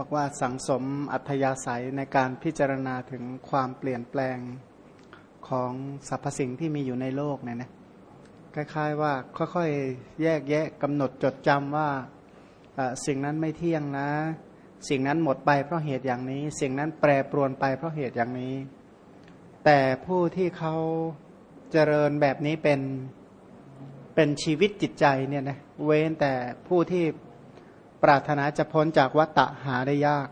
บอกว่าสังสมอัธยาศัยในการพิจารณาถึงความเปลี่ยนแปลงของสรรพสิ่งที่มีอยู่ในโลกเนี่ยนะคล้ายๆว่าค่อยๆแยกแยะกำหนดจดจำว่าสิ่งนั้นไม่เที่ยงนะ สิ่งนั้นหมดไปเพราะเหตุอย่างนี้ สิ่งนั้นแปรปรวนไปเพราะเหตุอย่างนี้ แต่ผู้ที่เขาเจริญแบบนี้เป็นเป็นชีวิตจิตใจเนี่ยนะเว้นแต่ผู้ที่ ปรารถนาจะพ้นจากวัฏฏะหาได้ยาก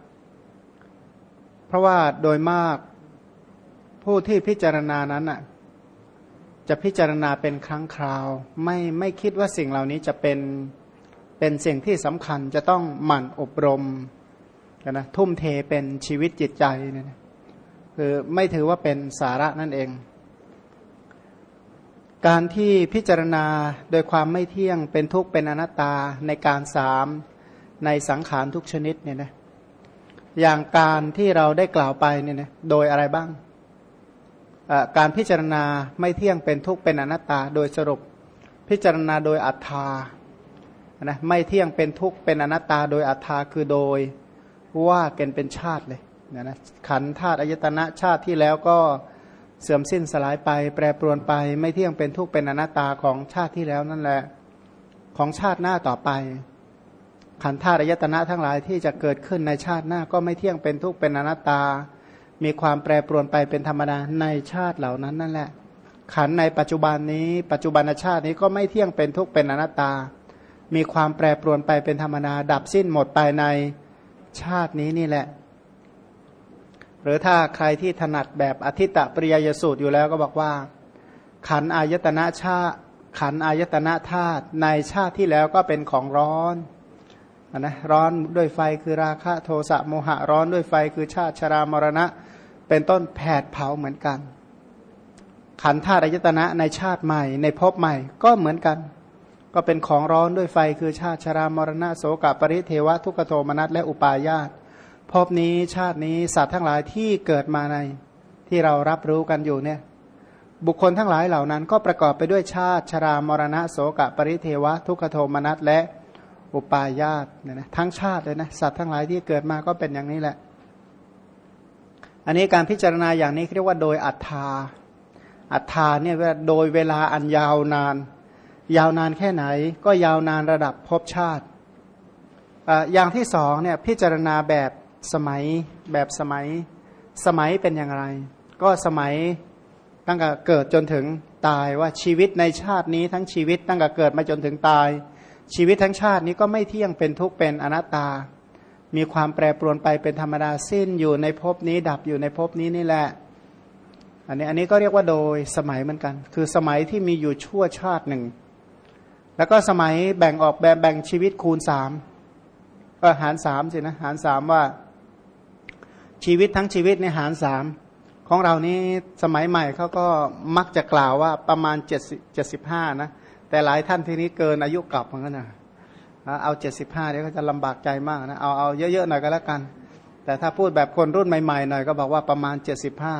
เพราะว่าโดยมากผู้ที่พิจารณานั้นอะจะพิจารณาเป็นครั้งคราว ไม่ไม่คิดว่าสิ่งเหล่านี้จะเป็นเป็นสิ่งที่สำคัญจะต้องหมั่นอบรมกันนะทุ่มเทเป็นชีวิตจิตใจเนี่ยคือไม่ถือว่าเป็นสาระนั่นเอง การที่พิจารณาโดยความไม่เที่ยงเป็นทุกข์เป็นอนัตตาในการสาม ในสังขารทุกชนิดเนี่ยนะอย่างการที่เราได้กล่าวไปเนี่ยนะโดยอะไรบ้าง การพิจารณาไม่เที่ยงเป็นทุกข์เป็นอนัตตา โดยสรุปพิจารณาโดยอัตตานะไม่เที่ยงเป็นทุกข์เป็นอนัตตา โดยอัตตาคือโดยว่าเกณเป็นชาติเลยนะนะขันธาตุอายตนะชาติที่แล้วก็เสื่อมสิ้นสลายไป แปรปรวนไป ไม่เที่ยงเป็นทุกข์เป็นอนัตตาของชาติที่แล้วนั่นแหละ ของชาติหน้าต่อไป ขันธาตุอายตนะทั้งหลายที่จะเกิดขึ้นในชาติหน้าก็ไม่เที่ยงเป็นทุกข์เป็นอนัตตา มีความแปรปรวนไปเป็นธรรมดาในชาติเหล่านั้นนั่นแหละ ขันในปัจจุบันนี้ ปัจจุบันชาตินี้ก็ไม่เที่ยงเป็นทุกข์เป็นอนัตตา มีความแปรปรวนไปเป็นธรรมดา ดับสิ้นหมดไปในชาตินี้นี่แหละ หรือถ้าใครที่ถนัดแบบอธิตตปริยยสูตรอยู่แล้วก็บอกว่า ขันอายตนะชาขันอายตนะธาตุในชาติที่แล้วก็เป็นของร้อน นะร้อนด้วยไฟคือราคะโทสะโมหะร้อนด้วยไฟคือชาติชรามรณะ เป็นต้นแผดเผาเหมือนกัน ขันธาตุอายตนะในชาติใหม่ ในภพใหม่ก็เหมือนกัน ก็เป็นของร้อนด้วยไฟคือชาติชรามรณะโสกปริเทวะทุกขโทมนัสและอุปาญาตภพนี้ชาตินี้สัตว์ทั้งหลายที่เกิดมาในที่เรารับรู้กันอยู่เนี่ยบุคคลทั้งหลายเหล่านั้นก็ประกอบไปด้วยชาติชรามรณะโสกปริเทวะทุกขโทมนัสและ อุปายาตเนี่ยนะทั้งชาติเลยนะสัตว์ทั้งหลายที่เกิดมาก็เป็นอย่างนี้แหละ อันนี้การพิจารณาอย่างนี้เรียกว่าโดยอัฏฐาอัฏฐาเนี่ยโดยเวลาอันยาวนาน ยาวนานแค่ไหน ก็ยาวนานระดับภพชาติอย่างที่สองเนี่ยพิจารณาแบบสมัยแบบสมัยสมัยเป็นอย่างไร ก็สมัยตั้งแต่เกิดจนถึงตายว่าชีวิตในชาตินี้ทั้งชีวิตตั้งแต่เกิดมาจนถึงตาย ชีวิตทั้งชาตินี้ก็ไม่เที่ยงเป็นทุกข์เป็นอนัตตา มีความแปรปรวนไปเป็นธรรมดาสิ้นอยู่ในภพนี้ดับอยู่ในภพนี้นี่แหละ อันนี้อันนี้ก็เรียกว่าโดยสมัยเหมือนกัน คือสมัยที่มีอยู่ชั่วชาติหนึ่ง แล้วก็สมัยแบ่งออกแบ่งแบ่งชีวิตคูณสามก็หารสามสินะหารสามว่า ชีวิตทั้งชีวิตในหารสามของเรานี้สมัยใหม่เขาก็มักจะกล่าวว่าประมาณเจ็ดเจ็ดสิบห้านะ แต่หลายท่านที่นี้เกินอายุกลับเหมือนกันนะเอาเจ็ดสิบห้าเดี๋ยวก็จะลำบากใจมากนะเอาเอาเยอะๆหน่อยก็แล้วกัน แต่ถ้าพูดแบบคนรุ่นใหม่ๆหน่อยก็บอกว่าประมาณเจ็ดสิบห้า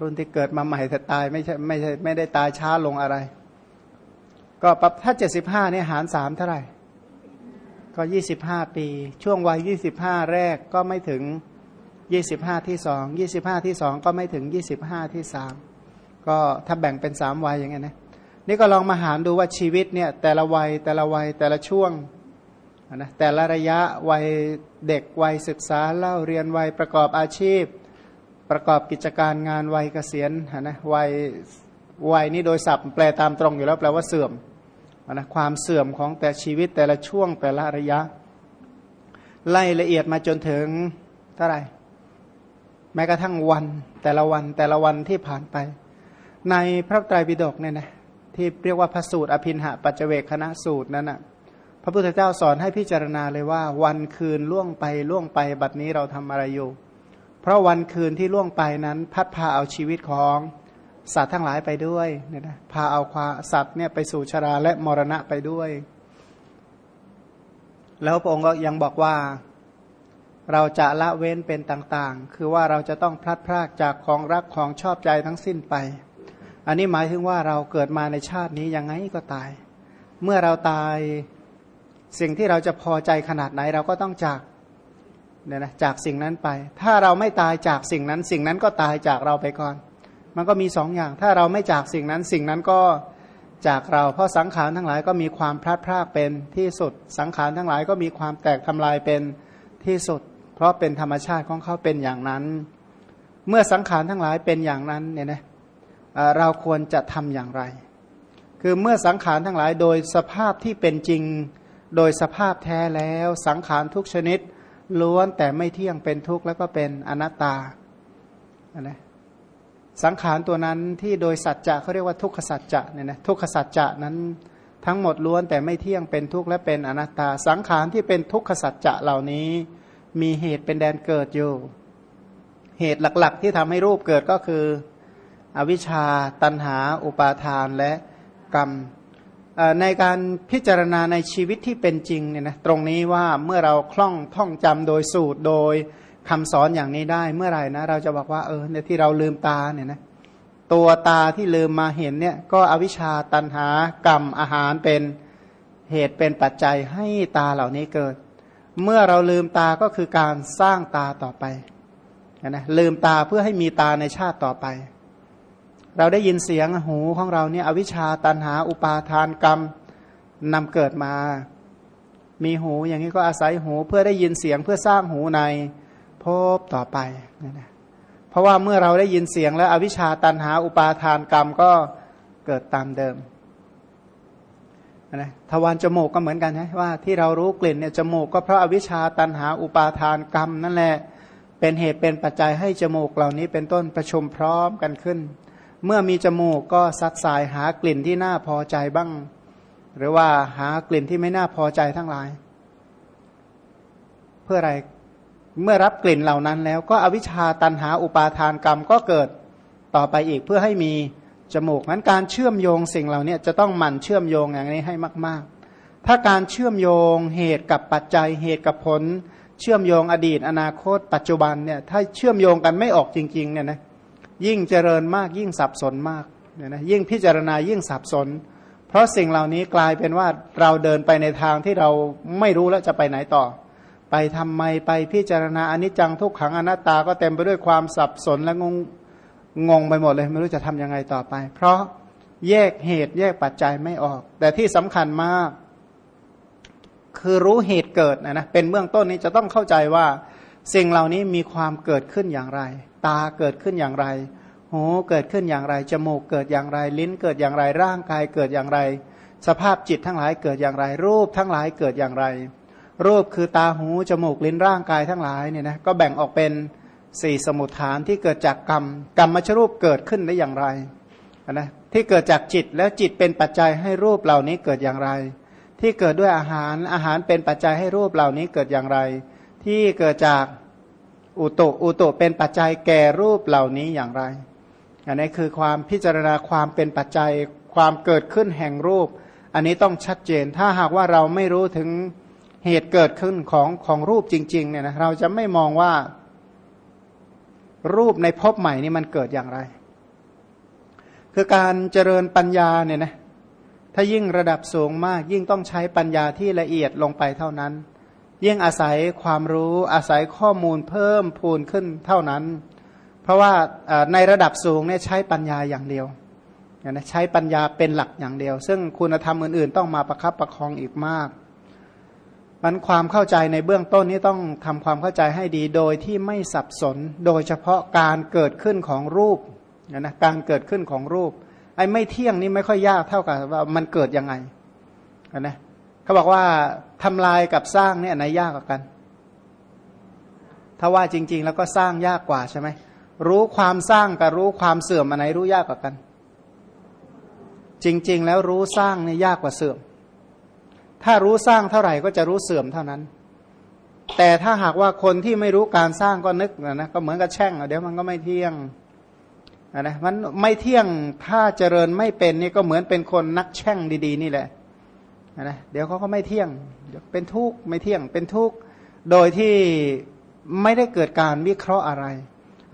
รุ่นที่เกิดมาใหม่แต่ตายไม่ใช่ไม่ใช่ไม่ได้ตายช้าลงอะไร ก็ถ้าเจ็ดสิบห้านี่หารสามเท่าไหร่ ก็ยี่สิบห้าปี ช่วงวัยยี่สิบห้าแรกก็ไม่ถึงยี่สิบห้าที่สองยี่สิบห้าที่สองก็ไม่ถึงยี่สิบห้าที่สามก็ถ้าแบ่งเป็นสามวัยอย่างเงี้ยนะ นี่ก็ลองมาหารดูว่าชีวิตเนี่ยแต่ละวัยแต่ละวัยแต่ละช่วงนะแต่ละระยะวัยเด็กวัยศึกษาเล่าเรียนวัยประกอบอาชีพ ประกอบกิจการงานวัยเกษียณนะวัยวัยนี้โดยศัพท์แปลตามตรงอยู่แล้วแปลว่าเสื่อมนะความเสื่อมของแต่ชีวิตแต่ละช่วงแต่ละระยะ ไล่ละเอียดมาจนถึงเท่าไหร่แม้กระทั่งวันแต่ละวันแต่ละวันที่ผ่านไป ในพระไตรปิฎกเนี่ยนะ ที่เรียกว่าพระสูตรอภินหะปัจเจเวคณะสูตรนั้นน่ะพระพุทธเจ้าสอนให้พิจารณาเลยว่า วันคืนล่วงไปล่วงไปบัดนี้เราทำอะไรอยู่ เพราะวันคืนที่ล่วงไปนั้น พัดพาเอาชีวิตของสัตว์ทั้งหลายไปด้วยเนี่ยนะพาเอาความสัตว์เนี่ยไปสู่ชราและมรณะไปด้วย แล้วพระองค์ก็ยังบอกว่า เราจะละเว้นเป็นต่างๆ คือว่าเราจะต้องพลัดพรากจากของรักของชอบใจทั้งสิ้นไป อันนี้หมายถึงว่าเราเกิดมาในชาตินี้ยังไงก็ตาย เมื่อเราตายสิ่งที่เราจะพอใจขนาดไหนเราก็ต้องจากเนี่ยนะจากสิ่งนั้นไป ถ้าเราไม่ตายจากสิ่งนั้น สิ่งนั้นก็ตายจากเราไปก่อน มันก็มีสองอย่าง ถ้าเราไม่จากสิ่งนั้น สิ่งนั้นก็จากเรา เพราะสังขารทั้งหลายก็มีความพลาดพลาดเป็นที่สุด สังขารทั้งหลายก็มีความแตกทำลายเป็นที่สุด เพราะเป็นธรรมชาติของเขาเป็นอย่างนั้น เมื่อสังขารทั้งหลายเป็นอย่างนั้นเนี่ยนะ เราควรจะทำอย่างไร คือเมื่อสังขารทั้งหลายโดยสภาพที่เป็นจริง โดยสภาพแท้แล้วสังขารทุกชนิด ล้วนแต่ไม่เที่ยงเป็นทุกข์แล้วก็เป็นอนัตตานะสังขารตัวนั้นที่โดยสัจจะเขาเรียกว่าทุกขสัจจะเนี่ยนะทุกขสัจจะนั้นทั้งหมดล้วนแต่ไม่เที่ยงเป็นทุกข์และเป็นอนัตตา สังขารที่เป็นทุกขสัจจะเหล่านี้ มีเหตุเป็นแดนเกิดอยู่ เหตุหลักๆ ที่ทำให้รูปเกิดก็คือ อวิชชา ตันหา อุปาทานและกรรมในการพิจารณาในชีวิตที่เป็นจริงเนี่ยนะตรงนี้ว่าเมื่อเราคล่องท่องจำโดยสูตรโดยคำสอนอย่างนี้ได้เมื่อไหร่นะ เราจะบอกว่าเออเนี่ยที่เราลืมตาเนี่ยนะตัวตาที่ลืมมาเห็นเนี่ยก็อวิชชาตันหากรรมอาหารเป็นเหตุเป็นปัจจัยให้ตาเหล่านี้เกิด เมื่อเราลืมตาก็คือการสร้างตาต่อไปนะลืมตาเพื่อให้มีตาในชาติต่อไป เราได้ยินเสียงหูของเราเนี่ยอวิชชาตันหาอุปาทานกรรมนำเกิดมา มีหูอย่างนี้ก็อาศัยหูเพื่อได้ยินเสียงเพื่อสร้างหูในภพต่อไปนะเพราะว่าเมื่อเราได้ยินเสียงแล้วอวิชชาตันหาอุปาทานกรรมก็เกิดตามเดิมนะทวารจมูกก็เหมือนกันนะว่าที่เรารู้กลิ่นเนี่ยจมูกก็เพราะอาวิชชาตันหาอุปาทานกรรมนั่นแหละเป็นเหตุเป็นปัจจัยให้จมูกเหล่านี้เป็นต้นประชุมพร้อมกันขึ้น เมื่อมีจมูกก็ซักสายหากลิ่นที่น่าพอใจบ้าง หรือว่าหากลิ่นที่ไม่น่าพอใจทั้งหลาย เพื่ออะไรเมื่อรับกลิ่นเหล่านั้นแล้วก็อวิชชาตันหาอุปาทานกรรมก็เกิดต่อไปอีกเพื่อให้มีจมูกนั้นการเชื่อมโยงสิ่งเหล่านี้จะต้องหมั่นเชื่อมโยงอย่างนี้ให้มาก ๆ ถ้าการเชื่อมโยงเหตุกับปัจจัยเหตุกับผล เชื่อมโยงอดีต อนาคต ปัจจุบันเนี่ยถ้าเชื่อมโยงกันไม่ออกจริงๆเนี่ยนะ ยิ่งเจริญมากยิ่งสับสนมากเนี่ยนะยิ่งพิจารณายิ่งสับสน เพราะสิ่งเหล่านี้กลายเป็นว่าเราเดินไปในทางที่เราไม่รู้แล้วจะไปไหนต่อ ไปทำไมไปพิจารณาอนิจจังทุกขังอนัตตาก็เต็มไปด้วยความสับสนและงงงงไปหมดเลยไม่รู้จะทํำยังไงต่อไป เพราะแยกเหตุแยกปัจจัยไม่ออก แต่ที่สำคัญมาก คือรู้เหตุเกิดนะนะเป็นเบื้องต้นนี้จะต้องเข้าใจว่า สิ่งเหล่านี้มีความเกิดขึ้นอย่างไร ตาเกิดขึ้นอย่างไร หูเกิดขึ้นอย่างไร จมูกเกิดอย่างไร ลิ้นเกิดอย่างไร ร่างกายเกิดอย่างไร สภาพจิตทั้งหลายเกิดอย่างไร รูปทั้งหลายเกิดอย่างไร รูปคือตา หู จมูก ลิ้น ร่างกายทั้งหลายเนี่ยนะ ก็แบ่งออกเป็นสี่สมุทฐานที่เกิดจากกรรม กรรมมชรูปเกิดขึ้นได้อย่างไรนะที่เกิดจากจิตแล้วจิตเป็นปัจจัยให้รูปเหล่านี้เกิดอย่างไร ที่เกิดด้วยอาหารอาหารเป็นปัจจัยให้รูปเหล่านี้เกิดอย่างไร ที่เกิดจากอุตุอุตุเป็นปัจจัยแก่รูปเหล่านี้อย่างไร อันนี้คือความพิจารณาความเป็นปัจจัยความเกิดขึ้นแห่งรูป อันนี้ต้องชัดเจน ถ้าหากว่าเราไม่รู้ถึงเหตุเกิดขึ้นของของรูปจริงๆเนี่ยนะเราจะไม่มองว่ารูปในภพใหม่นี่มันเกิดอย่างไร คือการเจริญปัญญาเนี่ยนะถ้ายิ่งระดับสูงมากยิ่งต้องใช้ปัญญาที่ละเอียดลงไปเท่านั้น ยิ่งอาศัยความรู้อาศัยข้อมูลเพิ่มพูนขึ้นเท่านั้น เพราะว่าในระดับสูงเนี่ยใช้ปัญญาอย่างเดียวใช้ปัญญาเป็นหลักอย่างเดียว ซึ่งคุณธรรมอื่นๆ ต้องมาประคับประคองอีกมากมันความเข้าใจในเบื้องต้นนี้ต้องทำความเข้าใจให้ดีโดยที่ไม่สับสน โดยเฉพาะการเกิดขึ้นของรูปนะการเกิดขึ้นของรูปไอ้ไม่เที่ยงนี่ไม่ค่อยยากเท่ากับว่ามันเกิดยังไงนะเขาบอกว่า ทำลายกับสร้างเนี่ยไหนยากกว่ากัน ถ้าว่าจริง ๆ แล้วก็สร้างยากกว่าใช่ไหมรู้ความสร้างกับรู้ความเสื่อมอันไหนรู้ยากกว่ากัน จริง ๆ แล้วรู้สร้างเนี่ยยากกว่าเสื่อม ถ้ารู้สร้างเท่าไหร่ก็จะรู้เสื่อมเท่านั้น แต่ถ้าหากว่าคนที่ไม่รู้การสร้างก็นึกนะนะก็เหมือนกับแช่งเดี๋ยวมันก็ไม่เที่ยงนะมันไม่เที่ยงถ้าเจริญไม่เป็นนี่ก็เหมือนเป็นคนนักแช่งดี ๆ นี่แหละ นะเดี๋ยวเขาก็ไม่เที่ยงเป็นทุกข์ไม่เที่ยงเป็นทุกข์โดยที่ไม่ได้เกิดการวิเคราะห์อะไร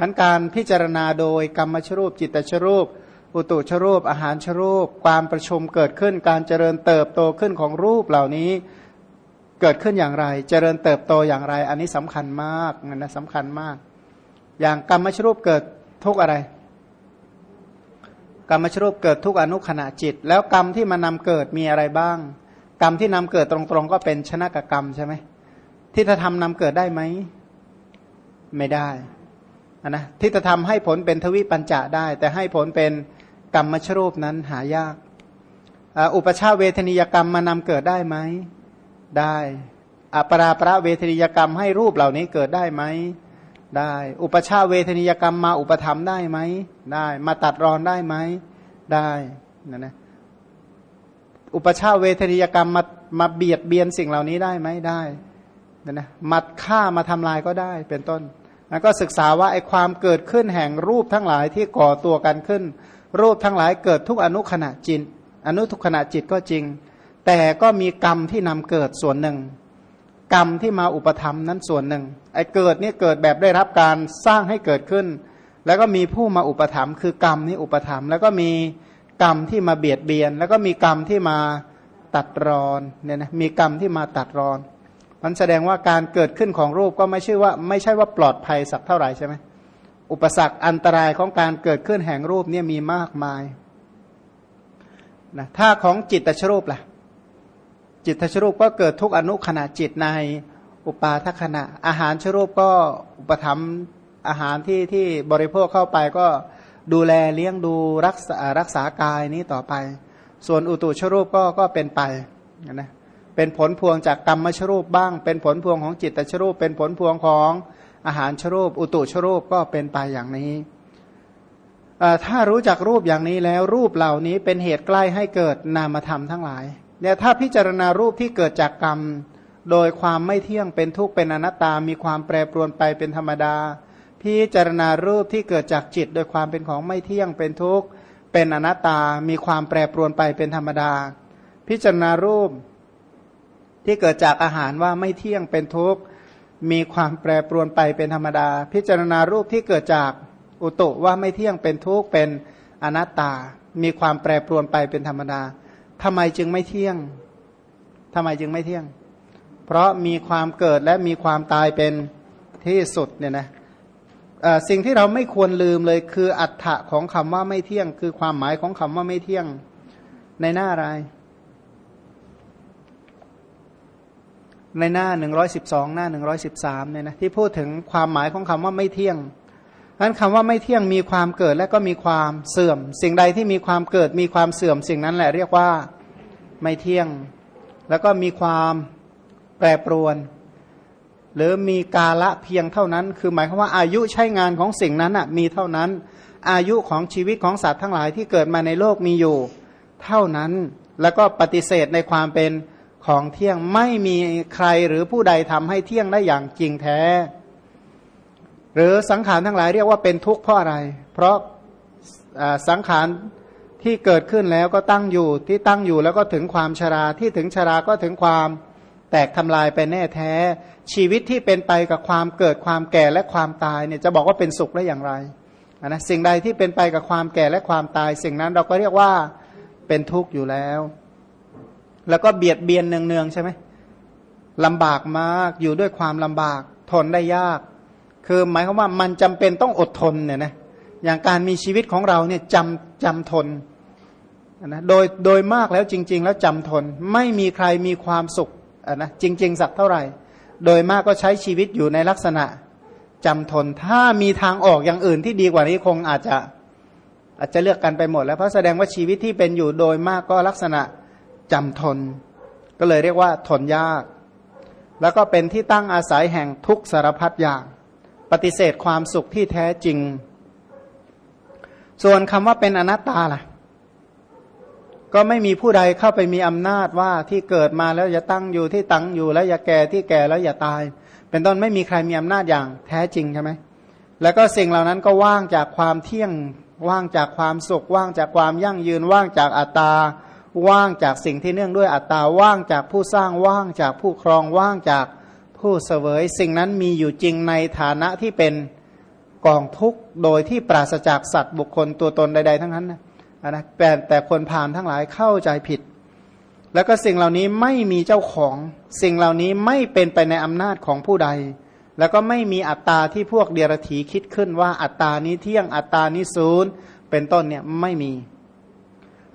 อันการพิจารณาโดยกรรมชรูปจิตชรูป อุตุชรูป อาหารชรูป ความประชุมเกิดขึ้นการเจริญเติบโตขึ้นของรูปเหล่านี้เกิดขึ้นอย่างไร เจริญเติบโตอย่างไร อันนี้สำคัญมากนะสำคัญมาก อย่างกรรมชรูปเกิดทุกอะไร กรรมชรูปเกิดทุกอนุขณะจิต แล้วกรรมที่มานำเกิดมีอะไรบ้าง กรรมที่นำเกิดตรงๆก็เป็นชนะกกรรมใช่ไหมที่จะทำนำเกิดได้ไหม ไม่ได้นะที่จะทำให้ผลเป็นทวิปัญจะได้ แต่ให้ผลเป็นกรรมชรูปนั้นหายาก อุปชาเวทนิยกรรมมานำเกิดได้ไหม ได้อปราประเวทนิยกรรมให้รูปเหล่านี้เกิดได้ไหมได้ อุปชาเวทนิยกรรมมาอุปธรรมได้ไหม ได้ มาตัดรอนได้ไหม ได้นะนะ อุปชาเวทนิยกรรมมามาเบียดเบียนสิ่งเหล่านี้ได้ไหมได้นะนะมัดฆ่ามาทำลายก็ได้เป็นต้นแล้วก็ศึกษาว่าไอความเกิดขึ้นแห่งรูปทั้งหลายที่ก่อตัวกันขึ้น รูปทั้งหลายเกิดทุกอนุขณะจิต อนุทุกขณะจิตก็จริง แต่ก็มีกรรมที่นำเกิดส่วนหนึ่ง กรรมที่มาอุปธรรมนั้นส่วนหนึ่งไอเกิดนี่เกิดแบบได้รับการสร้างให้เกิดขึ้น แล้วก็มีผู้มาอุปธรรมคือกรรมนี่อุปธรรมแล้วก็มี กรรมที่มาเบียดเบียน แล้วก็มีกรรมที่มาตัดรอนเนี่ยนะมีกรรมที่มาตัดรอน มันแสดงว่าการเกิดขึ้นของรูปก็ไม่ใช่ว่า ไม่ใช่ว่าปลอดภัยสักเท่าไหร่ใช่ไหมอุปสรรคอันตรายของการเกิดขึ้นแห่งรูปเนี่ยมีมากมายนะถ้าของจิตตชรูปล่ะ จิตตชรูปก็เกิดทุกอนุขณะจิตในอุปาทขณะ อาหารชรูปก็อุปธรรมอาหารที่ที่บริโภคเข้าไปก็ ดูแลเลี้ยงดูรักษารักษากายนี้ต่อไป ส่วนอุตุชรูปก็ก็เป็นไปนะเป็นผลพวงจากกรรมชรูปบ้าง เป็นผลพวงของจิตตชรูป เป็นผลพวงของอาหารชรูป อุตุชรูปก็เป็นไปอย่างนี้ถ้ารู้จักรูปอย่างนี้แล้วรูปเหล่านี้เป็นเหตุใกล้ให้เกิดนามธรรมทั้งหลายเนี่ยถ้าพิจารณารูปที่เกิดจากกรรม โดยความไม่เที่ยงเป็นทุกข์เป็นอนัตตา มีความแปรปรวนไปเป็นธรรมดา พิจารณารูปที่เกิดจากจิต โดยความเป็นของไม่เที่ยงเป็นทุกข์เป็นอนัตตา มีความแปรปรวนไปเป็นธรรมดา พิจารณารูปที่เกิดจากอาหารว่าไม่เที่ยงเป็นทุกข์มีความแปรปรวนไปเป็นธรรมดา พิจารณารูปที่เกิดจากอุตุว่าไม่เที่ยงเป็นทุกข์เป็นอนัตตา มีความแปรปรวนไปเป็นธรรมดาทำไมจึงไม่เที่ยงทำไมจึงไม่เที่ยง เพราะมีความเกิดและมีความตายเป็นที่สุดเนี่ยนะ สิ่งที่เราไม่ควรลืมเลยคืออัฏฐะของคำว่าไม่เที่ยง คือความหมายของคำว่าไม่เที่ยงในหน้าอะไร ในหน้าหนึ่งร้อยสิบสองหน้าหนึ่งร้อยสิบสามเนี่ยนะที่พูดถึงความหมายของคำว่าไม่เที่ยงนั้นคำว่าไม่เที่ยงมีความเกิดและก็มีความเสื่อม สิ่งใดที่มีความเกิดมีความเสื่อม สิ่งนั้นแหละเรียกว่าไม่เที่ยง แล้วก็มีความแปรปรวน หรือมีกาละเพียงเท่านั้น คือหมายความว่าอายุใช้งานของสิ่งนั้นอะมีเท่านั้น อายุของชีวิตของสัตว์ทั้งหลายที่เกิดมาในโลกมีอยู่ เท่านั้น แล้วก็ปฏิเสธในความเป็นของเที่ยงไม่มีใครหรือผู้ใดทำให้เที่ยงได้อย่างจริงแท้ หรือสังขารทั้งหลายเรียกว่าเป็นทุกข์เพราะอะไร เพราะสังขารที่เกิดขึ้นแล้วก็ตั้งอยู่ที่ตั้งอยู่แล้วก็ถึงความชราที่ถึงชราก็ถึงความ แตกทำลายไปแน่แท้ ชีวิตที่เป็นไปกับความเกิดความแก่และความตายเนี่ยจะบอกว่าเป็นสุขได้อย่างไรนะสิ่งใดที่เป็นไปกับความแก่และความตาย สิ่งนั้นเราก็เรียกว่าเป็นทุกข์อยู่แล้ว แล้วก็เบียดเบียนเนืองๆใช่ไหมลำบากมากอยู่ด้วยความลำบากทนได้ยาก คือหมายความว่ามันจำเป็นต้องอดทนเนี่ยนะอย่างการมีชีวิตของเราเนี่ยจำจำทนนะโดยโดยมากแล้วจริง ๆ แล้วจำทนไม่มีใครมีความสุข นะจริง ๆ สักเท่าไหร่ โดยมากก็ใช้ชีวิตอยู่ในลักษณะจำทน ถ้ามีทางออกอย่างอื่นที่ดีกว่านี้คงอาจจะอาจจะเลือกกันไปหมด แล้วเพราะแสดงว่าชีวิตที่เป็นอยู่โดยมากก็ลักษณะจำทน ก็เลยเรียกว่าทนยาก แล้วก็เป็นที่ตั้งอาศัยแห่งทุกสารพัดอย่างปฏิเสธความสุขที่แท้จริง ส่วนคำว่าเป็นอนัตตาล่ะ ก็ไม่มีผู้ใดเข้าไปมีอำนาจว่าที่เกิดมาแล้วอย่าตั้งอยู่ที่ตั้งอยู่แล้วอย่าแก่ที่แก่แล้วอย่าตาย เป็นต้นไม่มีใครมีอำนาจอย่างแท้จริงใช่ไหมแล้วก็สิ่งเหล่านั้นก็ว่างจากความเที่ยง ว่างจากความสุข ว่างจากความยั่งยืน ว่างจากอัตตา ว่างจากสิ่งที่เนื่องด้วยอัตตา ว่างจากผู้สร้าง ว่างจากผู้ครอง ว่างจากผู้เสวย สิ่งนั้นมีอยู่จริงในฐานะที่เป็นกองทุกข์ โดยที่ปราศจากสัตว์บุคคลตัวตนใด ๆ ทั้งนั้นนะ นะแต่แต่คนผ่านทั้งหลายเข้าใจผิด แล้วก็สิ่งเหล่านี้ไม่มีเจ้าของ สิ่งเหล่านี้ไม่เป็นไปในอำนาจของผู้ใด แล้วก็ไม่มีอัตตาที่พวกเดียรถีคิดขึ้นว่าอัตตานี้เที่ยงอัตตานี้ศูนย์เป็นต้นเนี่ยไม่มี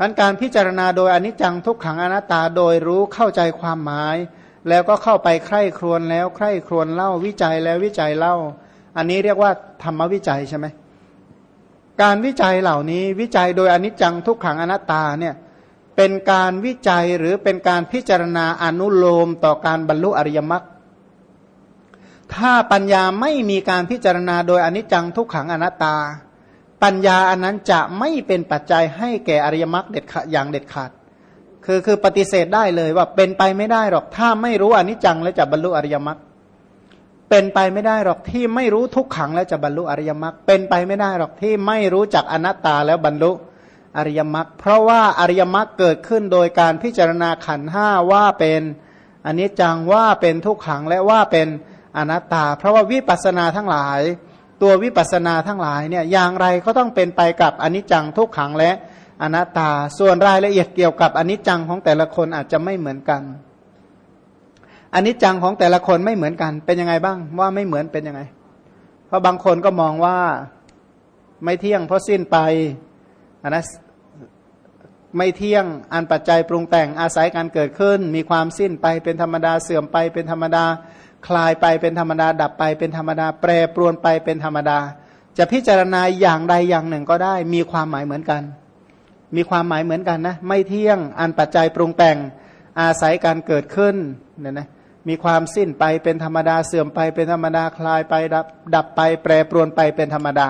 อันการพิจารณาโดยอนิจจังทุกขังอนัตตาโดยรู้เข้าใจความหมาย แล้วก็เข้าไปใคร่ครวญแล้วใคร่ครวญเล่าวิจัยแล้ววิจัยเล่า อันนี้เรียกว่าธรรมวิจัยใช่ไหม การวิจัยเหล่านี้วิจัยโดยอนิจจังทุกขังอนัตตาเนี่ยเป็นการวิจัยหรือเป็นการพิจารณาอนุโลมต่อการบรรลุอริยมรรคถ้าปัญญาไม่มีการพิจารณาโดยอนิจจังทุกขังอนัตตา ปัญญาอันนั้นจะไม่เป็นปัจจัยให้แก่อริยมรรคเด็ดขาดอย่างเด็ดขาด คือคือปฏิเสธได้เลยว่าเป็นไปไม่ได้หรอกถ้าไม่รู้อนิจจังแล้วจะบรรลุอริยมรรค เป็นไปไม่ได้หรอกที่ไม่รู้ทุกขังแล้วจะบรรลุอริยมรรคเป็นไปไม่ได้หรอกที่ไม่รู้จักอนัตตาแล้วบรรลุอริยมรรคเพราะว่าอริยมรรคเกิดขึ้นโดยการพิจารณาขันห้าว่าเป็นอนิจจังว่าเป็นทุกขังและว่าเป็นอนัตตา เพราะว่าวิปัสสนาทั้งหลาย ตัววิปัสสนาทั้งหลายเนี่ยอย่างไรก็ต้องเป็นไปกับอนิจจังทุกขังและอนัตตา ส่วนรายละเอียดเกี่ยวกับอนิจจังของแต่ละคนอาจจะไม่เหมือนกัน อันิจจังของแต่ละคนไม่เหมือนกัน เป็นยังไงบ้าง ว่าไม่เหมือนเป็นยังไง เพราะบางคนก็มองว่าไม่เที่ยงเพราะสิ้นไปอันะไม่เที่ยงอันปัจจัยปรุงแต่งอาศัยการเกิดขึ้น มีความสิ้นไปเป็นธรรมดาเสื่อมไปเป็นธรรมดาคลายไปเป็นธรรมดาดับไปเป็นธรรมดา แปรปรวนไปเป็นธรรมดา จะพิจารณาอย่างใดอย่างหนึ่งก็ได้ มีความหมายเหมือนกัน มีความหมายเหมือนกันนะ ไม่เที่ยงอันปัจจัยปรุงแต่งอาศัยการเกิดขึ้นเนี่ยนะ มีความสิ้นไปเป็นธรรมดาเสื่อมไปเป็นธรรมดาคลายไปดับดับไปแปรปรวนไปเป็นธรรมดา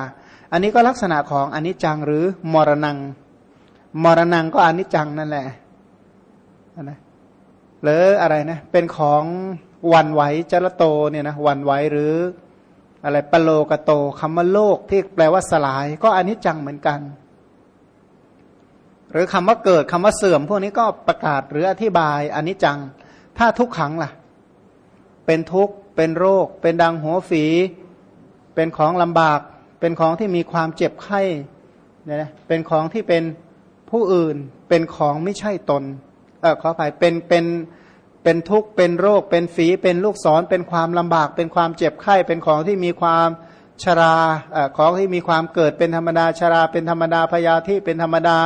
อันนี้ก็ลักษณะของอนิจจังหรือมรณงมรณงก็อนิจจังนั่นแหละนะหรืออะไรนะเป็นของวันไหวจรโตเนี่ยนะวันไหวหรืออะไรปโลกโตคำว่าโลกที่แปลว่าสลาย ก็อนิจจังเหมือนกัน หรือคำว่าเกิดคำว่าเสื่อม พวกนี้ก็ประกาศหรืออธิบายอนิจจัง ถ้าทุกขังล่ะ เป็นทุกข์ เป็นโรค เป็นดังหัวฝี เป็นของลำบาก เป็นของที่มีความเจ็บไข้เนี่ยนะเป็นของที่เป็นผู้อื่น เป็นของไม่ใช่ตนเออขออภัยเป็นเป็นเป็นทุกข์เป็นโรค เป็นฝีเป็นลูกศร เป็นความลำบาก เป็นความเจ็บไข้ เป็นของที่มีความชราเอ่อของที่มีความเกิดเป็นธรรมดาชรา เป็นธรรมดาพยาธิเป็นธรรมดา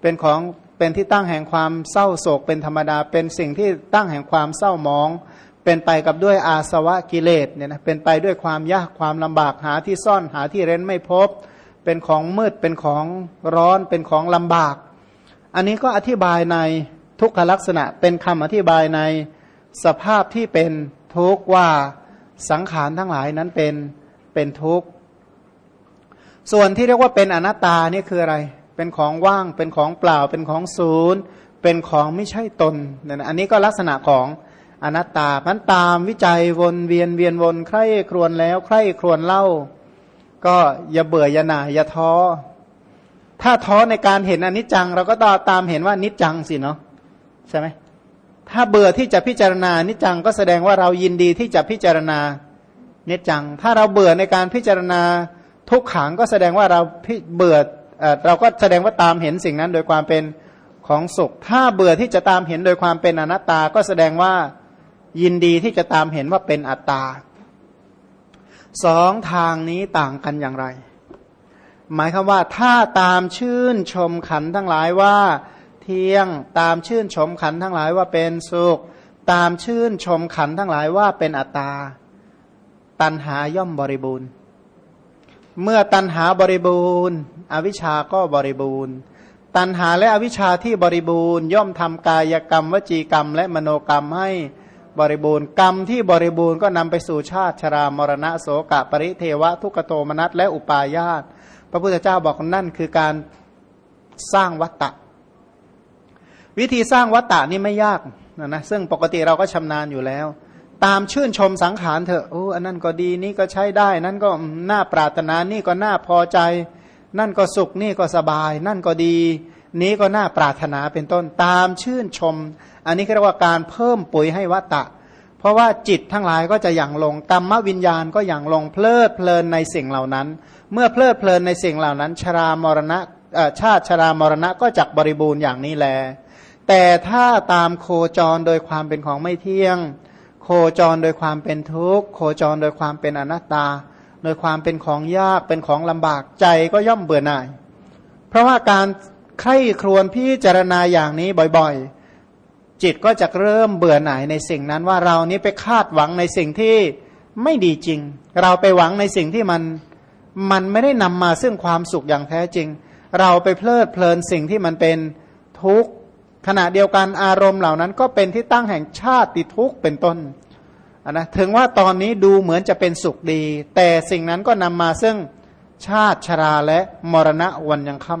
เป็นของเป็นที่ตั้งแห่งความเศร้าโศกเป็นธรรมดา เป็นสิ่งที่ตั้งแห่งความเศร้าหมอง เป็นไปกับด้วยอาสวะกิเลสเนี่ยนะเป็นไปด้วยความยากความลำบากหาที่ซ่อนหาที่เร้นไม่พบ เป็นของมืดเป็นของร้อนเป็นของลำบาก อันนี้ก็อธิบายในทุกขลักษณะเป็นคำอธิบายในสภาพที่เป็นทุกข์ว่าสังขารทั้งหลายนั้นเป็นเป็นทุกข์ส่วนที่เรียกว่าเป็นอนัตตานี่คืออะไร เป็นของว่าง เป็นของเปล่า เป็นของศูนย์ เป็นของไม่ใช่ตนเนี่ยอันนี้ก็ลักษณะของ อนัตตาพันตามวิจัยวนเวียนเวียนวนใคร่ครวญแล้วใคร่ครวญเล่า ก็อย่าเบื่ออย่าหน่ายอย่าท้อ ถ้าท้อในการเห็นอนิจจัง เราก็ต้องตามเห็นว่านิจจังสิเนาะใช่ไหมถ้าเบื่อที่จะพิจารณานิจจังก็แสดงว่าเรายินดีที่จะพิจารณานิจจัง ถ้าเราเบื่อในการพิจารณาทุกขังก็แสดงว่าเราเบื่อเราก็แสดงว่าตามเห็นสิ่งนั้นโดยความเป็นของสุข ถ้าเบื่อที่จะตามเห็นโดยความเป็นอนัตตาก็แสดงว่า ยินดีที่จะตามเห็นว่าเป็นอัตตาสองทางนี้ต่างกันอย่างไร หมายคือว่าถ้าตามชื่นชมขันทั้งหลายว่า เที่ยงตามชื่นชมขันทั้งหลายว่าเป็นสุข ตามชื่นชมขันทั้งหลายว่าเป็นอัตตา ตันหาย่อมบริบูรณ์ เมื่อตันหาบริบูรณ์ อวิชาก็บริบูรณ์ ตันหาและอวิชชาที่บริบูรณ์ ย่อมทำกายกรรมวจีกรรมและมโนกรรมให้ บริบูรณ์กรรมที่บริบูรณ์ก็นำไปสู่ชาติชรามรณะโสกะปริเทวะทุกโทมนัสและอุปาญาตพระพุทธเจ้าบอกนั่นคือการสร้างวัตตะ วิธีสร้างวัตตะนี่ไม่ยากนะนะซึ่งปกติเราก็ชำนาญอยู่แล้ว ตามชื่นชมสังขารเถอะโอ้อันนั้นก็ดีนี่ก็ใช้ได้ นั่นก็น่าปรารถนานี่ก็น่าพอใจ นั่นก็สุขนี่ก็สบาย นั่นก็ดี นี้ก็น่าปรารถนาเป็นต้นตามชื่นชม อันนี้เรียกว่าการเพิ่มปุ๋ยให้วัตตะ เพราะว่าจิตทั้งหลายก็จะอย่างลงกรรมวิญญาณก็อย่างลงเพลิดเพลินในสิ่งเหล่านั้น เมื่อเพลิดเพลินในสิ่งเหล่านั้น ชรามรณะชาติชรามรณะก็จักบริบูรณ์อย่างนี้แล แต่ถ้าตามโคจรโดยความเป็นของไม่เที่ยง โคจรโดยความเป็นทุกข์โคจรโดยความเป็นอนัตตา โดยความเป็นของยากเป็นของลำบากใจก็ย่อมเบื่อหน่าย เพราะว่าการใคร่ครวญพิจารณาอย่างนี้บ่อยๆ จิตก็จะเริ่มเบื่อหน่ายในสิ่งนั้นว่าเรานี้ไปคาดหวังในสิ่งที่ไม่ดีจริง เราไปหวังในสิ่งที่มันมันไม่ได้นำมาซึ่งความสุขอย่างแท้จริง เราไปเพลิดเพลินสิ่งที่มันเป็นทุกข์ขณะเดียวกันอารมณ์เหล่านั้นก็เป็นที่ตั้งแห่งชาติทุกข์เป็นต้นนะถึงว่าตอนนี้ดูเหมือนจะเป็นสุขดี แต่สิ่งนั้นก็นำมาซึ่งชาติชราและมรณะวันยังค่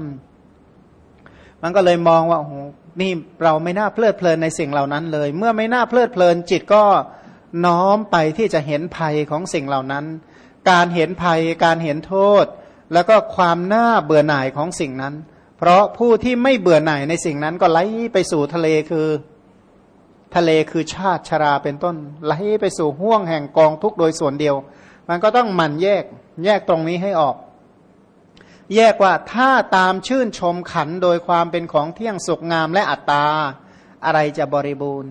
ำมันก็เลยมองว่าโอ้โห นี่เราไม่น่าเพลิดเพลินในสิ่งเหล่านั้นเลย เมื่อไม่น่าเพลิดเพลินจิตก็น้อมไปที่จะเห็นภัยของสิ่งเหล่านั้น การเห็นภัยการเห็นโทษ แล้วก็ความน่าเบื่อหน่ายของสิ่งนั้น เพราะผู้ที่ไม่เบื่อหน่ายในสิ่งนั้นก็ไหลไปสู่ทะเลคือ ทะเลคือชาติชราเป็นต้นไหลไปสู่ห่วงแห่งกองทุกโดยส่วนเดียว มันก็ต้องหมั่นแยกแยกตรงนี้ให้ออก แยกว่าถ้าตามชื่นชมขันโดยความเป็นของเที่ยงสุขงามและอัตตา อะไรจะบริบูรณ์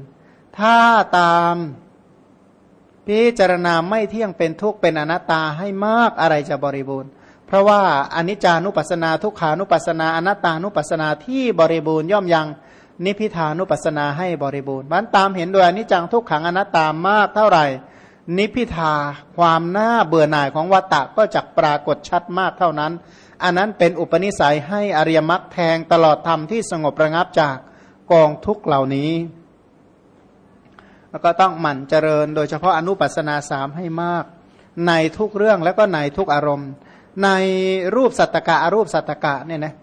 ถ้าตามพิจารณาไม่เที่ยงเป็นทุกข์เป็นอนัตตาให้มากอะไรจะบริบูรณ์ เพราะว่าอนิจจานุปัสสนาทุกขานุปัสสนาอนัตตานุปัสสนาที่บริบูรณ์ย่อมยังนิพิทานุปัสสนาให้บริบูรณ์มันตามเห็นโดยอนิจจังทุกขังอนัตตามากเท่าไหร่ นิพิทาความน่าเบื่อหน่ายของวัตตะก็จะปรากฏชัดมากเท่านั้น อันนั้นเป็นอุปนิสัยให้อริยมรรคแทงตลอดธรรมที่สงบระงับจากกองทุกเหล่านี้ แล้วก็ต้องหมั่นเจริญ โดยเฉพาะอนุปัสนาสามให้มาก ในทุกเรื่องแล้วก็ในทุกอารมณ์ ในรูปสัตตกะอรูปสัตตกะเนี่ยนะ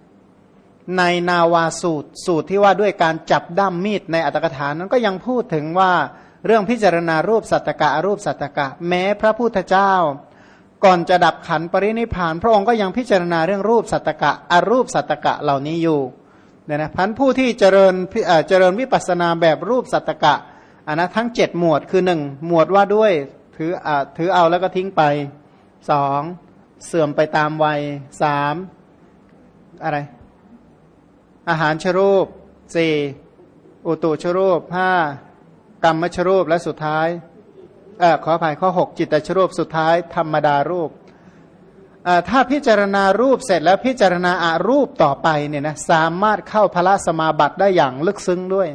ในนาวาสูตรสูตรที่ว่าด้วยการจับด้ามมีดในอัตถกถานั้นก็ยังพูดถึงว่าเรื่องพิจารณารูปสัตตกะอรูปสัตตกะ แม้พระพุทธเจ้า ก่อนจะดับขันปรินิพาน พระองค์ก็ยังพิจารณาเรื่องรูปสัตตกะอรูปสัตตกะเหล่านี้อยู่เนี่ยนะพันผู้ที่เจริญเจริญวิปัสนาแบบรูปสัตตกะอันนะทั้งเจ็ดหมวดคือหนึ่งหมวดว่าด้วยถืออ่าถือเอาแล้วก็ทิ้งไปสองเสื่อมไปตามวัยสามอะไร อาหารชรูปสี่อุตุชรูปห้ากรรมชรูปและสุดท้าย เออขออภัยข้อหกจิตตชรูปสุดท้ายธรรมดารูปถ้าพิจารณารูปเสร็จแล้วพิจารณาอารูปต่อไปเนี่ยนะสามารถเข้าพระสมาบัติได้อย่างลึกซึ้งด้วย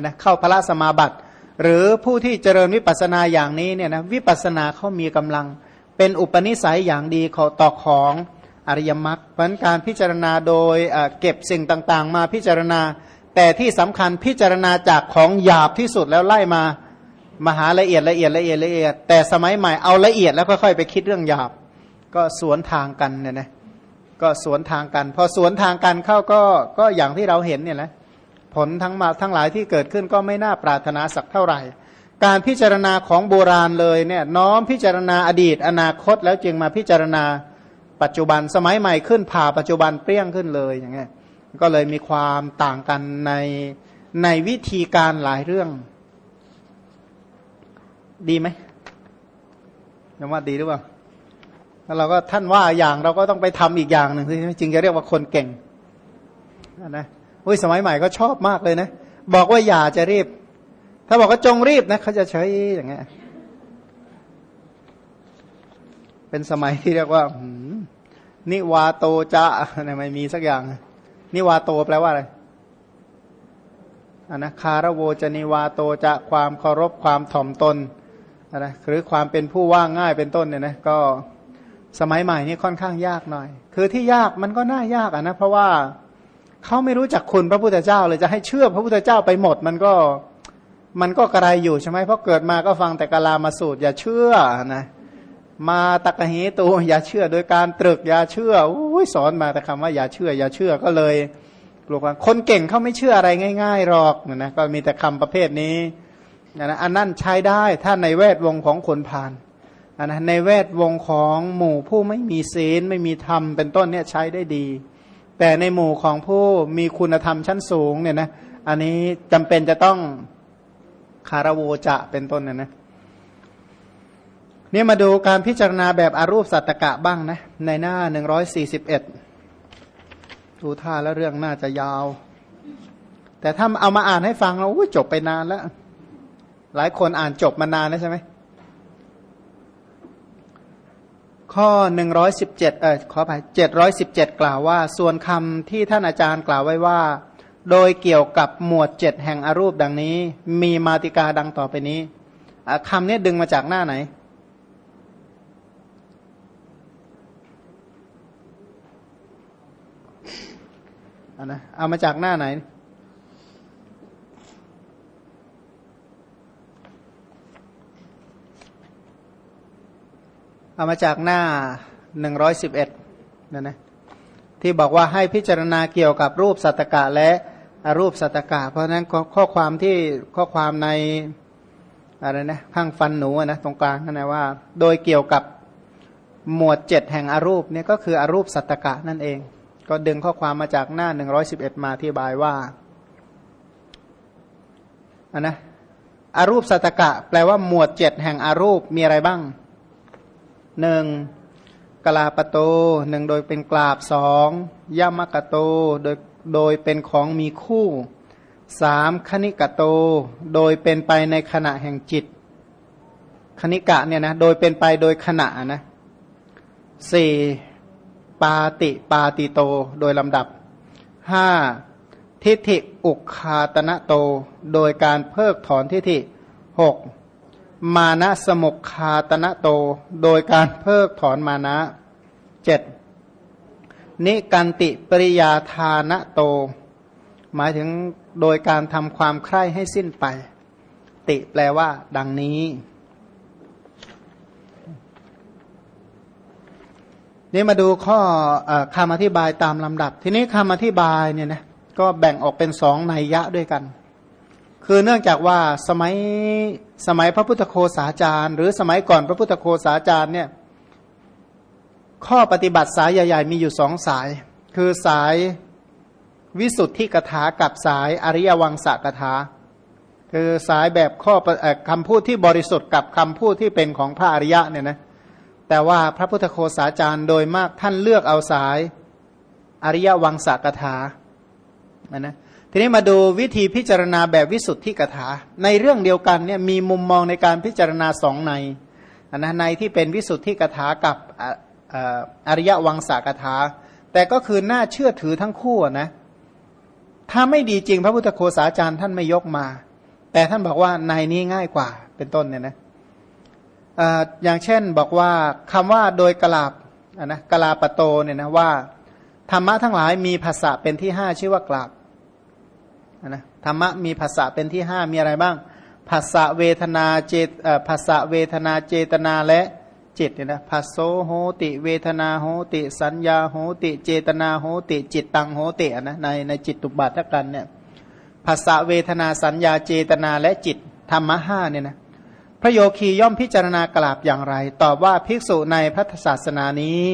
นะเข้าพระสมาบัติ หรือผู้ที่เจริญวิปัสนาอย่างนี้เนี่ยนะวิปัสนาเขามีกำลัง เป็นอุปนิสัยอย่างดีขอต่อของอริยมรรคเพราะการพิจารณาโดยเก็บสิ่งต่างๆ มาพิจารณา แต่ที่สำคัญพิจารณาจากของหยาบที่สุดแล้วไล่มา มหาละเอียดละเอียดละเอียดละเอียด แต่สมัยใหม่เอาละเอียดแล้วค่อยๆไปคิดเรื่องหยาบ ก็สวนทางกันเนี่ยนะก็สวนทางกัน พอสวนทางกันเข้าก็ก็อย่างที่เราเห็นเนี่ยแหละผลทั้งมาทั้งหลายที่เกิดขึ้นก็ไม่น่าปรารถนาสักเท่าไหร่ การพิจารณาของโบราณเลยเนี่ยน้อมพิจารณาอดีต อนาคตแล้วจึงมาพิจารณาปัจจุบันสมัยใหม่ขึ้นผ่าปัจจุบันเปรี้ยงขึ้นเลยอย่างเงี้ยก็เลยมีความต่างกันในในวิธีการหลายเรื่อง ดีไหมยังว่าดีหรือเปล่าแล้วเราก็ท่านว่าอย่างเราก็ต้องไปทำอีกอย่างหนึ่งจริงจะเรียกว่าคนเก่งนะอุ้ยสมัยใหม่ก็ชอบมากเลยนะ บอกว่าอย่าจะรีบ ถ้าบอกว่าจงรีบนะเขาจะใช้อย่างเงี้ยเป็นสมัยที่เรียกว่านิวาโตจะเนี่ยไม่มีสักอย่าง นิวาโตแปลว่าอะไรอันนะคารโวจนิวาโตจะความเคารพความถ่อมตน นะหรือความเป็นผู้ว่าง่ายเป็นต้นเนี่ยนะก็สมัยใหม่นี่ค่อนข้างยากหน่อย คือที่ยากมันก็น่ายากอะนะเพราะว่าเขาไม่รู้จักคุณพระพุทธเจ้าเลยจะให้เชื่อพระพุทธเจ้าไปหมด มันก็มันก็กระไรอยู่ใช่ไหมเพราะเกิดมาก็ฟังแต่กาลามาสูตร อย่าเชื่อนะมาตะกะเหตูอย่าเชื่อโดยการตรึกอย่าเชื่ออุ้ยสอนมาแต่คำว่าอย่าเชื่อ อย่าเชื่อก็เลยกลัวว่าคนเก่งเขาไม่เชื่ออะไรง่ายๆหรอกนะก็มีแต่คำประเภทนี้ นะอันนั้นใช้ได้ถ้าในแวดวงของคนผานนะในแวดวงของหมู่ผู้ไม่มีศีลไม่มีธรรมเป็นต้นเนี่ยใช้ได้ดี แต่ในหมู่ของผู้มีคุณธรรมชั้นสูงเนี่ยนะอันนี้จำเป็นจะต้องคารโวจะเป็นต้นเนี่ยนะนี่มาดูการพิจารณาแบบอารูปสัตตกะบ้างนะ ในหน้าหนึ่งร้อยสี่สิบเอ็ดดูท่าแล้วเรื่องน่าจะยาว แต่ถ้าเอามาอ่านให้ฟังเราจบไปนานแล้ว หลายคนอ่านจบมานานแล้วใช่ไหม ข้อหนึ่งร้อยสิบเจ็ดเออขอไปเจ็ดร้อยสิบเจ็ดกล่าวว่า ส่วนคำที่ท่านอาจารย์กล่าวไว้ว่า โดยเกี่ยวกับหมวดเจ็ดแห่งอรูปดังนี้ มีมาติกาดังต่อไปนี้คำนี้ดึงมาจากหน้าไหน อันนะเอามาจากหน้าไหน เอามาจากหน้าหนึ่งร้อยสิบเอ็ดนั่นนะที่บอกว่าให้พิจารณาเกี่ยวกับรูปสัตตกะและอรูปสัตตกะ เพราะฉะนั้นข้อความที่ข้อความในอะไรนะข้างฟันหนูนะตรงกลางนั่นนะว่า โดยเกี่ยวกับหมวดเจ็ดแห่งอรูปเนี่ยก็คืออรูปสัตตกะนั่นเอง ก็ดึงข้อความมาจากหน้า111มาที่บายว่าอันนะอรูปสัตกะ แปลว่าหมวดเจ็ดแห่งอรูปมีอะไรบ้าง หนึ่งกลาปโตหนึ่งโดยเป็นกราบสองย่ามกโตโดยโดยเป็นของมีคู่สามคณิกโตโดยเป็นไปในขณะแห่งจิต คณิกะเนี่ยนะโดยเป็นไปโดยขณะนะสี่ปาติปาติโตโดยลำดับห้าทิฏฐิอุคาตนะโต โดยการเพิกถอนทิฏฐิหก มานะสมุคาตนะโต โดยการเพิกถอนมานะเจ็ดนิกันติปริยาทานะโต หมายถึงโดยการทำความใคร่ให้สิ้นไป ติแปลว่า ดังนี้นี่มาดูข้ออคำอธิบายตามลำดับ ทีนี้คำอธิบายเนี่ยนะก็แบ่งออกเป็นสองนัยยะด้วยกัน คือเนื่องจากว่าสมัย สมัยพระพุทธโคสาจารย์ หรือสมัยก่อนพระพุทธโคสาจารย์เนี่ยข้อปฏิบัติสายใหญ่ๆมีอยู่สองสาย คือสายวิสุทธิกถากับสายอริยวังสกถา คือสายแบบข้อคำพูดที่บริสุทธิ์กับคำพูดที่เป็นของพระอริยะเนี่ยนะแต่ว่าพระพุทธโคสาจารย์โดยมากท่านเลือกเอาสายอริยวังสกถานะ ทีนี้มาดูวิธีพิจารณาแบบวิสุทธิกถา ในเรื่องเดียวกันเนี่ยมีมุมมองในการพิจารณาสองในนะในที่เป็นวิสุทธิกถากับอริยวังสากถา แต่ก็คือน่าเชื่อถือทั้งคู่นะถ้าไม่ดีจริงพระพุทธโคสาจารย์ท่านไม่ยกมา แต่ท่านบอกว่าในนี้ง่ายกว่าเป็นต้นเนี่ยนะอย่างเช่นบอกว่าคำว่าโดยกลาบนะกลาปโตเนี่ยนะว่าธรรมะทั้งหลายมีภาษาเป็นที่ห้าชื่อว่ากลาบ นะธรรมะมีภาษาเป็นที่ห้ามีอะไรบ้างภาษาเวทนาเจตภาษาเวทนาเจตนาและจิตเนี่ยนะภาโซโหติ เวทนาโหติ สัญญาโหติ เจตนาโหติ จิตตังโหตินะในในจิตตุบาทกันเนี่ยภาษาเวทนาสัญญาเจตนาและจิตธรรมะห้าเนี่ยนะพระโยคีย่อมพิจารณากราบอย่างไร ตอบว่าภิกษุในพระศาสนานี้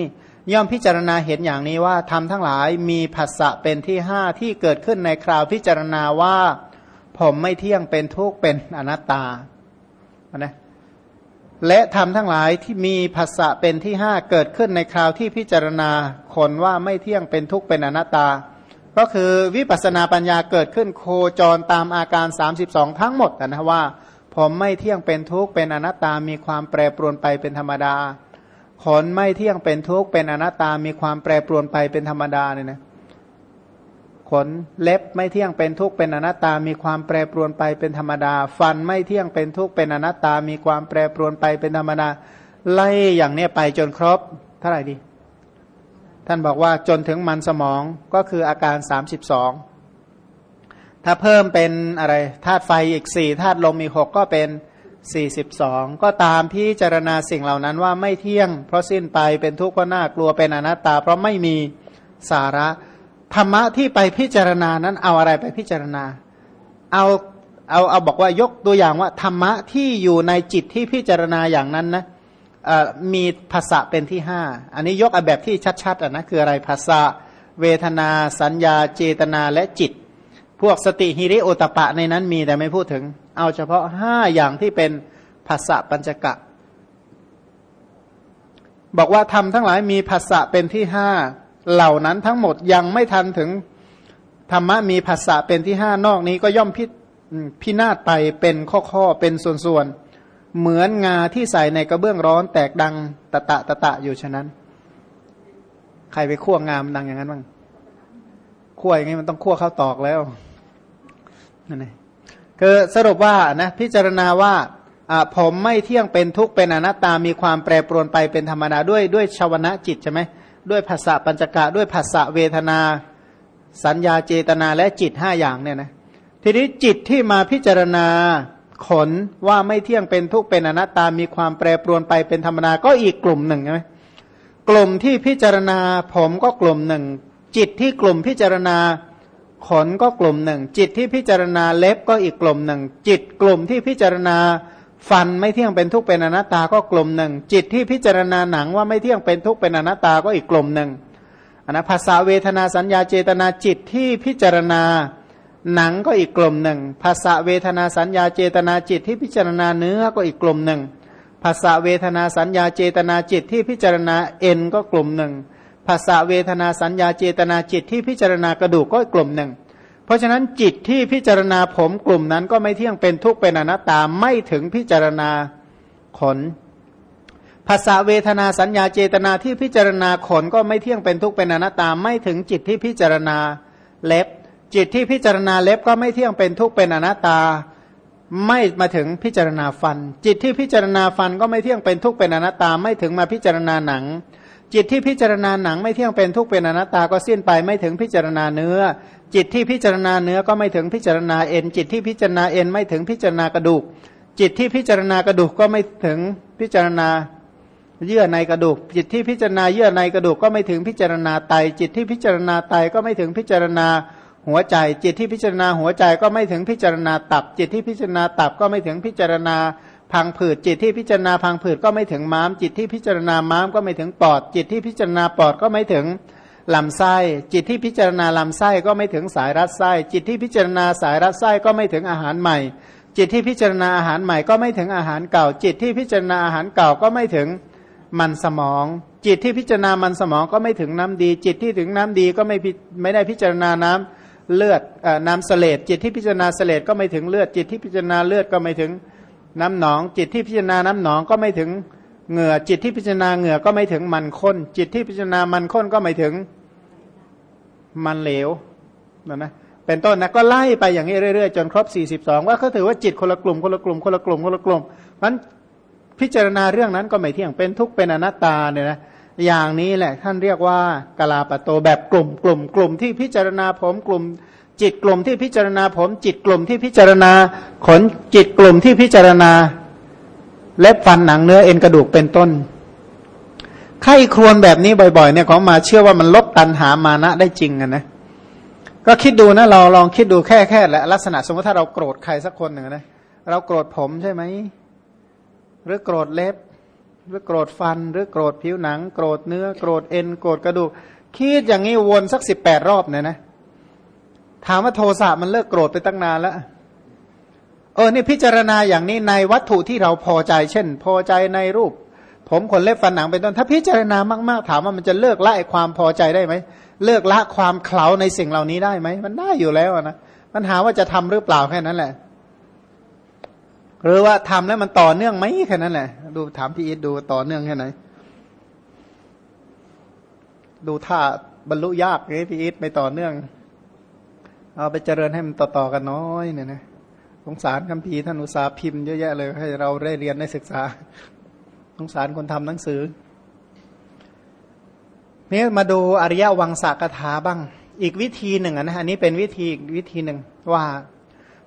ย่อมพิจารณาเห็นอย่างนี้ว่าทำทั้งหลายมีภาษะเป็นที่ห้าที่เกิดขึ้นในคราวพิจารณาว่า ผมไม่เที่ยงเป็นทุกข์เป็นอนัตตานะและทำทั้งหลายที่มีภาษะเป็นที่ห้าเกิดขึ้นในคราวที่พิจารณาคนว่าไม่เที่ยงเป็นทุกข์เป็นอนัตตา ก็คือวิปัสนาปัญญาเกิดขึ้นโคจรตามอาการ 32 ทั้งหมดนะว่า ผมไม่เที่ยงเป็นทุกข์เป็นอนัตตามีความแปรปรวนไปเป็นธรรมดา ขนไม่เที่ยงเป็นทุกข์เป็นอนัตตา มีความแปรปรวนไปเป็นธรรมดาเนี่ยนะขนเล็บไม่เที่ยงเป็นทุกข์เป็นอนัตตา มีความแปรปรวนไปเป็นธรรมดา ฟันไม่เที่ยงเป็นทุกข์เป็นอนัตตา มีความแปรปรวนไปเป็นธรรมดา ไล่อย่างเนี้ยไปจนครบเท่าไหร่ดี ท่านบอกว่าจนถึงมันสมองก็คืออาการสามสิบสองถ้าเพิ่มเป็นอะไรธาตุไฟอีกสี่ธาตุลมอีกหกก็เป็น สี่สิบสองก็ตามพิจารณาสิ่งเหล่านั้นว่าไม่เที่ยง เพราะสิ้นไปเป็นทุกข์ก็น่ากลัวเป็นอนัตตา เพราะไม่มีสาระธรรมะที่ไปพิจารณานั้นเอาอะไรไปพิจารณา เอาเอาเอาบอกว่ายกตัวอย่างว่าธรรมะที่อยู่ในจิตที่พิจารณาอย่างนั้นนะมีภาษาเป็นที่ห้าอันนี้ยกอแบบที่ชัดๆนะคืออะไรภาษาเวทนา สัญญา เจตนาและจิต พวกสติฮิริโอตปะในนั้นมีแต่ไม่พูดถึง เอาเฉพาะห้าอย่างที่เป็นภาษาปัญจกะ บอกว่าทำทั้งหลายมีภาษาเป็นที่ห้าเหล่านั้นทั้งหมดยังไม่ทันถึงธรรมะมีภาษาเป็นที่ห้านอกนี้ก็ย่อมพิพินาศไปเป็นข้อข้อเป็นส่วนๆ เหมือนงาที่ใส่ในกระเบื้องร้อนแตกดังตะตะตะตะอยู่ฉะนั้น ใครไปคั่วงามดังอย่างนั้นบ้างคั่วอย่างนี้มันต้องคั่วข้าวตอกแล้ว นั่นเองคือสรุปว่านะพิจารณาว่าผมไม่เที่ยงเป็นทุกข์เป็นอนัตตามีความแปรปรวนไปเป็นธรรมดาด้วยด้วยชาวนะจิตใช่ไหมด้วยภาษาปัญจกะด้วยภาษาเวทนา สัญญาเจตนาและจิตห้าอย่างเนี่ยนะทีนี้จิตที่มาพิจารณาขนว่าไม่เที่ยงเป็นทุกข์เป็นอนัตตามีความแปรปรวนไปเป็นธรรมดาก็อีกกลุ่มหนึ่งใช่ไหมกลุ่มที่พิจารณาผมก็กลุ่มหนึ่งจิตที่กลุ่มพิจารณา ขนก็กลุ่มหนึ่ง จิตที่พิจารณาเล็บก็อีกกลุ่มหนึ่ง จิตกลุ่มที่พิจารณาฟันไม่เที่ยงเป็นทุกข์เป็นอนัตตาก็กลุ่มหนึ่ง จิตที่พิจารณาหนังว่าไม่เที่ยงเป็นทุกข์เป็นอนัตตาก็อีกกลุ่มหนึ่งอันนะภาษาเวทนาสัญญาเจตนาจิตที่พิจารณาหนังก็อีกกลุ่มหนึ่ง ภาษาเวทนาสัญญาเจตนาจิตที่พิจารณาเนื้อก็อีกกลุ่มหนึ่ง ภาษาเวทนาสัญญาเจตนาจิตที่พิจารณาเอ็นก็กลุ่มหนึ่ง ภาษาเวทนาสัญญาเจตนาจิตที่พิจารณากระดูกก็กลุ่มหนึ่ง เพราะฉะนั้นจิตที่พิจารณาผมกลุ่มนั้นก็ไม่เที่ยงเป็นทุกข์เป็นอนัตตาไม่ถึงพิจารณาขนภาษาเวทนาสัญญาเจตนาที่พิจารณาขนก็ไม่เที่ยงเป็นทุกข์เป็นอนัตตาไม่ถึงจิตที่พิจารณาเล็บ จิตที่พิจารณาเล็บก็ไม่เที่ยงเป็นทุกข์เป็นอนัตตา ไม่มาถึงพิจารณาฟัน จิตที่พิจารณาฟันก็ไม่เที่ยงเป็นทุกข์เป็นอนัตตาไม่ถึงมาพิจารณาหนัง จิตที่พิจารณาหนังไม่เที่ยงเป็นทุกเป็นอนัตตาก็สิ้นไปไม่ถึงพิจารณาเนื้อ จิตที่พิจารณาเนื้อก็ไม่ถึงพิจารณาเอ็น จิตที่พิจารณาเอ็นไม่ถึงพิจารณากระดูก จิตที่พิจารณากระดูกก็ไม่ถึงพิจารณาเยื่อในกระดูก จิตที่พิจารณาเยื่อในกระดูกก็ไม่ถึงพิจารณาไต จิตที่พิจารณาไตก็ไม่ถึงพิจารณาหัวใจ จิตที่พิจารณาหัวใจก็ไม่ถึงพิจารณาตับ จิตที่พิจารณาตับก็ไม่ถึงพิจารณา พังผืดจิตที่พิจารณาพังผืดก็ไม่ถึงม้าม จิตที่พิจารณาม้ามก็ไม่ถึงปอด จิตที่พิจารณาปอดก็ไม่ถึงลำไส้ จิตที่พิจารณาลำไส้ก็ไม่ถึงสายรัดไส้ จิตที่พิจารณาสายรัดไส้ก็ไม่ถึงอาหารใหม่ จิตที่พิจารณาอาหารใหม่ก็ไม่ถึงอาหารเก่า จิตที่พิจารณาอาหารเก่าก็ไม่ถึงมันสมอง จิตที่พิจารณามันสมองก็ไม่ถึงน้ำดี จิตที่ถึงน้ำดีก็ไม่ไม่ได้พิจารณาน้ำเลือดน้ำเสลดจิตที่พิจารณาเสลดก็ไม่ถึงเลือด จิตที่พิจารณาเลือดก็ไม่ถึง น้ำหนองจิตที่พิจารณาน้ำหนองก็ไม่ถึงเหงื่อจิตที่พิจารณาเหงื่อก็ไม่ถึงมันข้น จิตที่พิจารณามันข้นก็ไม่ถึงมันเหลวนะนะเป็นต้นนะก็ไล่ไปอย่างนี้เรื่อยๆจนครบ 42 ว่าเขาถือว่าจิตคนละกลุ่มคนละกลุ่มคนละกลุ่มคนละกลุ่มมันพิจารณาเรื่องนั้นก็ไม่เที่ยงเป็นทุกข์เป็นอนัตตาเนี่ยนะอย่างนี้แหละท่านเรียกว่ากลาปโตแบบกลุ่มกลุ่มกลุ่มที่พิจารณาผมกลุ่ม จิตกลุ่มที่พิจารณาผม จิตกลุ่มที่พิจารณา ขนจิตกลุ่มที่พิจารณา เล็บฟันหนังเนื้อเอ็นกระดูกเป็นต้นไข้ครวนแบบนี้บ่อยๆเนี่ยของมาเชื่อว่ามันลดตันหามานะได้จริงนะก็คิดดูนะเราลองคิดดูแค่แค่แหละลักษณะสมมติถ้าเราโกรธใครสักคนหนึ่งนะเราโกรธผมใช่ไหมหรือโกรธเล็บ หรือโกรธฟัน หรือโกรธผิวหนัง โกรธเนื้อ โกรธเอ็นโกรธกระดูกคิดอย่างนี้วนสักสิบแปดรอบเนี่ยนะ ถามว่าโทสะมันเลิกโกรธไปตั้งนานแล้วเออนี่พิจารณาอย่างนี้ในวัตถุที่เราพอใจ เช่น พอใจในรูป ผมขนเล็บฟันหนังเป็นต้น ถ้าพิจารณามากๆ ถามว่ามันจะเลิกละความพอใจได้ไหมเลิกละความเคลาในสิ่งเหล่านี้ได้ไหมมันได้อยู่แล้วนะปัญหาว่าจะทำหรือเปล่าแค่นั้นแหละ หรือว่าทำแล้วมันต่อเนื่องไหมแค่นั้นแหละ ดูถามพี่อิทดูต่อเนื่องแค่ไหนดูท่าบรรลุยากเลยพี่อิทไม่ต่อเนื่อง เอาไปเจริญให้มันต่อๆกันน้อยเนี่ยนะสงสารคำพีท่านอุตสาพิมพ์เยอะแยะเลย ให้เราได้เรียนได้ศึกษาสงสารคนทำหนังสือนี่มาดูอริยวังสากถาบ้าง อีกวิธีหนึ่งนะอันนี้เป็นวิธีวิธีหนึ่งว่า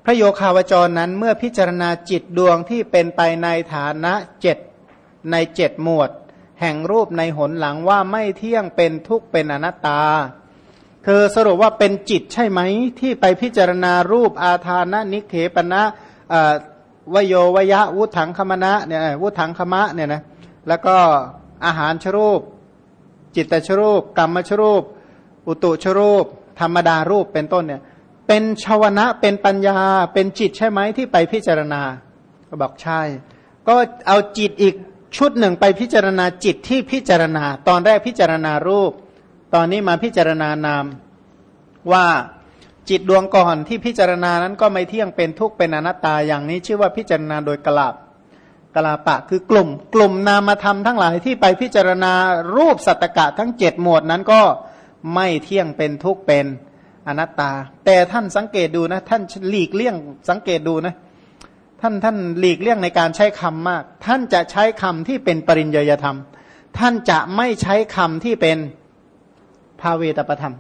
พระโยคาวจรนั้นเมื่อพิจารณาจิตดวงที่เป็นไปในฐานะเจ็ดในเจ็ดหมวด แห่งรูปในหนหลังว่าไม่เที่ยงเป็นทุกข์เป็นอนัตตา คือสรุปว่าเป็นจิตใช่ไหมที่ไปพิจารณารูปอาทานะนิเขปนะวโยวยะวุถังคมณะเนี่ยวุถังคมะเนี่ยนะแล้วก็อาหารชรูป จิตตชรูป กรรมชรูป อุตุชรูป ธรรมดารูปเป็นต้นเนี่ยเป็นชาวนะเป็นปัญญาเป็นจิตใช่ไหมที่ไปพิจารณา ก็บอกใช่ ก็เอาจิตอีกชุดหนึ่งไปพิจารณาจิตที่พิจารณา ตอนแรกพิจารณารูป ตอนนี้มาพิจารณานามว่าจิตดวงก่อนที่พิจารณานั้นก็ไม่เที่ยงเป็นทุกข์เป็นอนัตตาอย่างนี้ ชื่อว่าพิจารณาโดยกลาบกลาปะคือกลุ่ม กลุ่มนามธรรมทั้งหลายที่ไปพิจารณารูปสัตตกะทั้งเจ็ดหมวดนั้นก็ไม่เที่ยงเป็นทุกข์เป็นอนัตตา แต่ท่านสังเกตดูนะ ท่านหลีกเลี่ยงสังเกตดูนะ ท่านท่านหลีกเลี่ยงในการใช้คำมาก ท่านจะใช้คำที่เป็นปริญญยธรรม ท่านจะไม่ใช้คำที่เป็น ภาเวตประธรรม